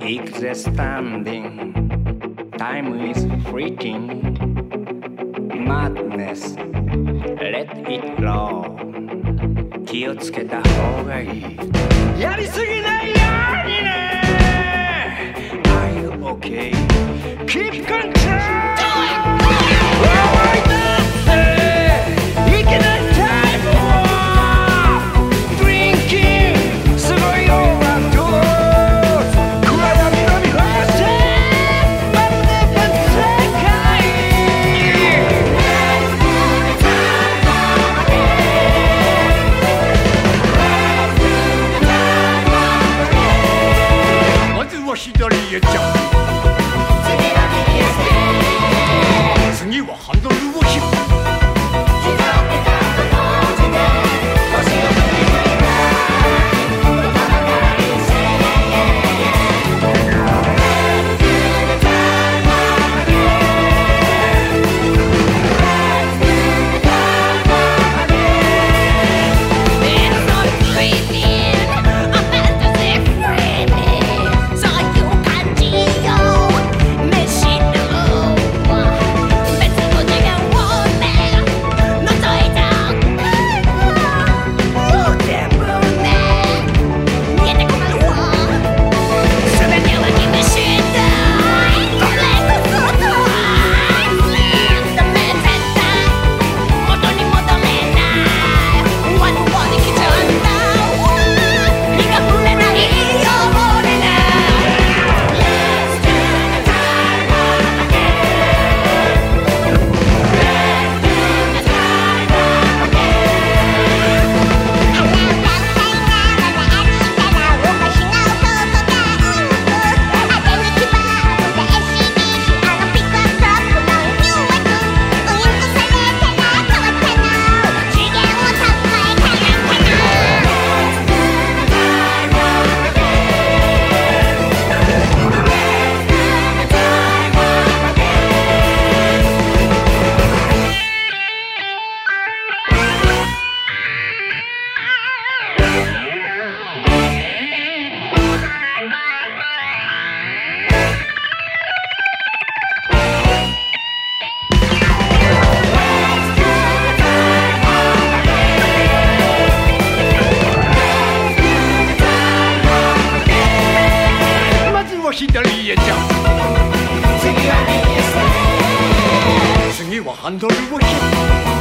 行くぜスタンディング Time is fleeting Madness Let it roll 気をつけた方がいいやりすぎないようにね Are you okay? Keep control! 左へジャンプ次はハンドルを引く